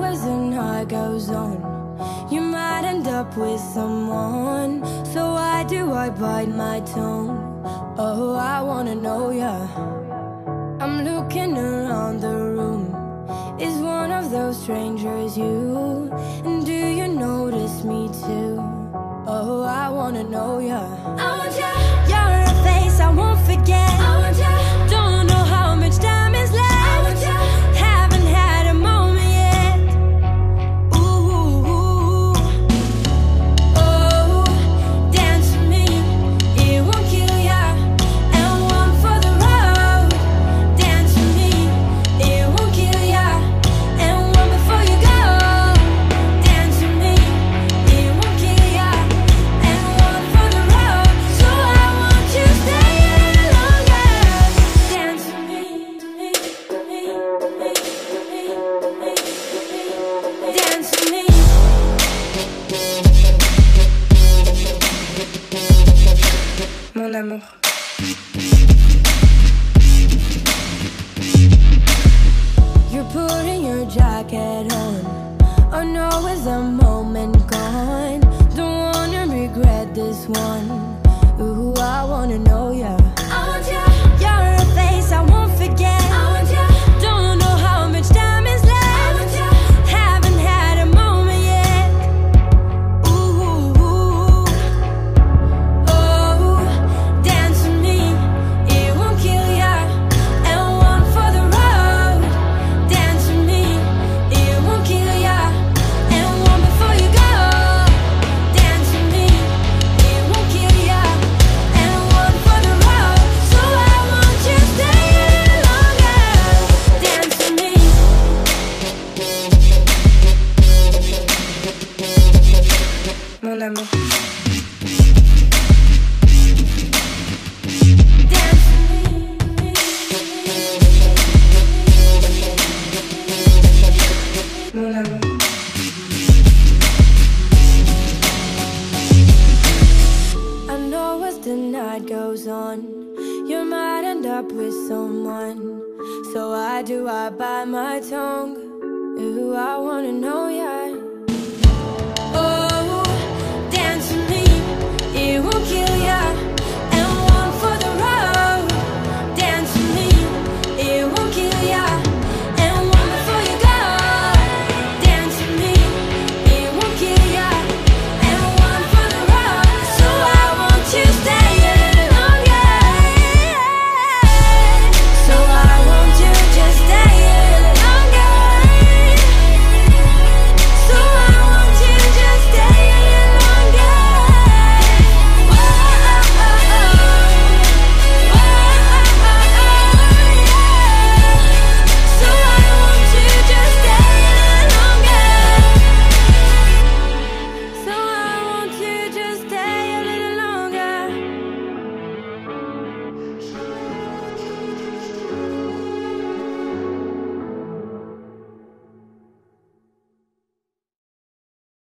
night goes on, you might end up with someone. So why do I bite my tongue? Oh, I wanna know ya. I'm looking around the room. Is one of those strangers you? And do you notice me too? Oh, I wanna know ya. I want ya. You're a face I won't forget. I Mon amour. You're putting your jacket on. Oh no, is a moment Mon amour. I know as the night goes on, you might end up with someone. So why do I bite my tongue? Ooh, I wanna know ya.